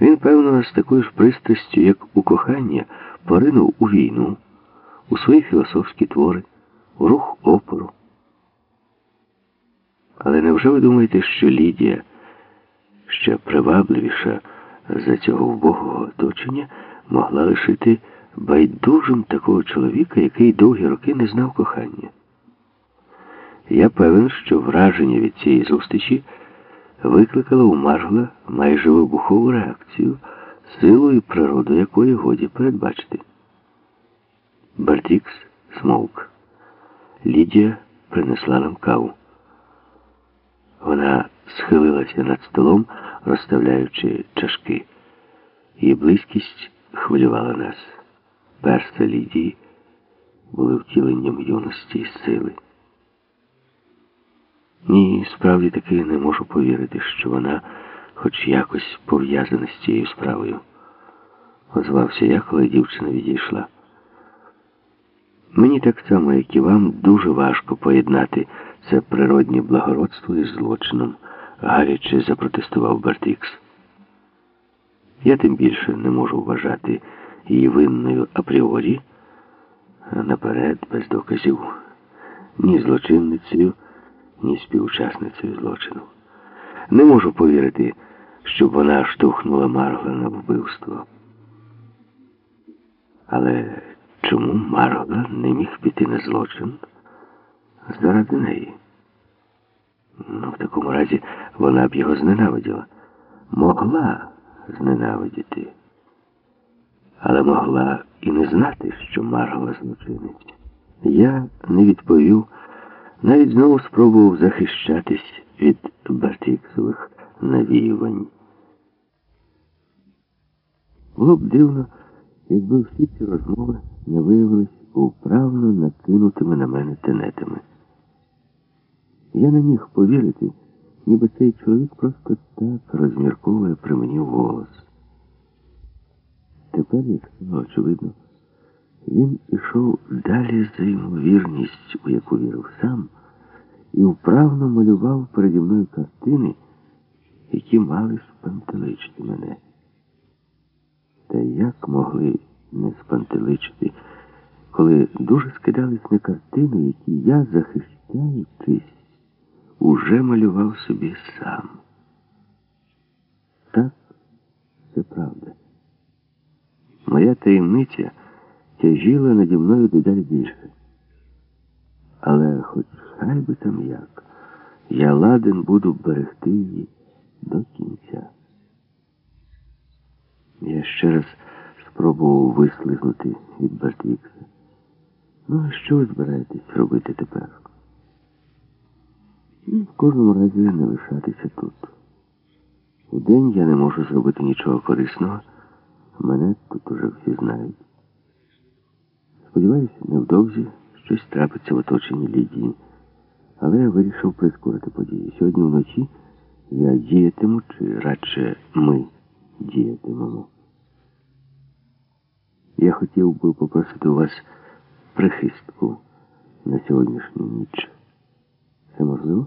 Він, певно, з такою ж пристрастю, як у кохання, поринув у війну, у свої філософські твори, у рух опору. Але невже ви думаєте, що Лідія, ще привабливіша за цього вбогого оточення, могла лишити байдужим такого чоловіка, який довгі роки не знав кохання? Я певен, що враження від цієї зустрічі викликало у Маргла майже вибухову реакцію, силу і природу якої годі передбачити. Бартікс смовк. Лідія принесла нам каву. Вона схилилася над столом, розставляючи чашки. Її близькість хвилювала нас. Перса Лідії були втіленням юності і сили. Ні, справді таки не можу повірити, що вона хоч якось пов'язана з цією справою. Озвався я, коли дівчина відійшла. Мені так само, як і вам, дуже важко поєднати це природнє благородство із злочином, гаряче запротестував Бартікс. Я тим більше не можу вважати її винною апріорі, наперед без доказів, ні злочинницею, ні співучасницею злочину. Не можу повірити, щоб вона штовхнула Маргла на вбивство. Але чому Маргла не міг піти на злочин заради неї? Ну, в такому разі вона б його зненавиділа. Могла зненавидіти, але могла і не знати, що Маргла злочинець. Я не відповів, навіть знову спробував захищатись від Бартіксових навіювань. Було б дивно, якби всі ці розмови не виявились управно накинутими на мене тенетами. Я не міг повірити, ніби цей чоловік просто так розмірковує при мені голос. Тепер, як очевидно, він ішов далі за ймовірність, у яку вірив сам, і вправно малював переді мною картини, які мали спантеличити мене. Та як могли не спантеличити, коли дуже скидались на картини, які я, захищаючись, уже малював собі сам. Так, це правда. Моя таємниця тяжіла наді мною дедалі більше. Але хоч хай би там як, я ладен буду берегти її до кінця. Я ще раз спробував вислизнути від Бартвікса. Ну, а що ви збираєтесь робити тепер? І в кожному разі не лишатися тут. У день я не можу зробити нічого корисного. Мене тут уже всі знають. Сподіваюся, невдовзі щось трапиться в оточенні Лідії. Але я вирішив прискорити події. Сьогодні вночі я діятиму, чи радше ми діятимемо. Я хотів би попросити у вас прихистку на сьогоднішню ніч. Це можливо?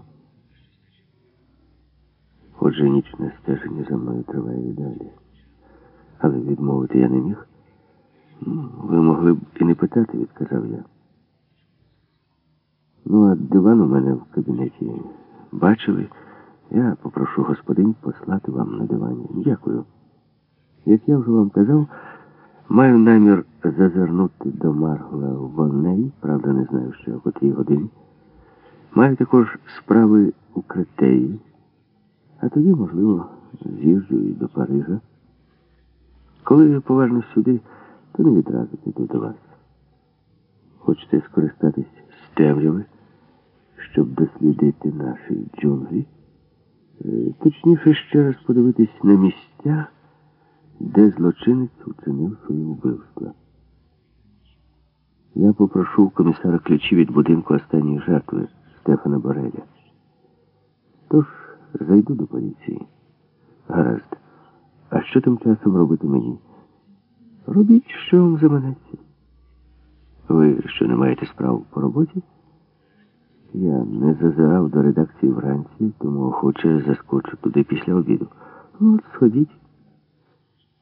Отже, нічне стеження за мною триває і далі. Але відмовити я не міг. Ви могли б і не питати, відказав я. Ну, а диван у мене в кабінеті бачили. Я попрошу господинь послати вам на дивані. Дякую. Як я вже вам казав, маю намір зазирнути до Маргла в ванней, правда, не знаю, що о котрій годині. Маю також справи у Кретеї, а тоді, можливо, з'їжджу і до Парижа. Коли я повернусь сюди, то не відразу піду до вас. Хочете скористатись з щоб дослідити наші джунглі? Е, точніше, ще раз подивитись на місця, де злочинець учинив свої вбивства. Я попрошу комісара ключі від будинку останньої жертви Стефана Бореля. Тож, зайду до поліції. Гаразд. А що тим часом робити мені? Робіть, що вам заманеться. Ви що не маєте справ по роботі? Я не зазирав до редакції вранці, тому охоче заскочу туди після обіду. Ну, от сходіть.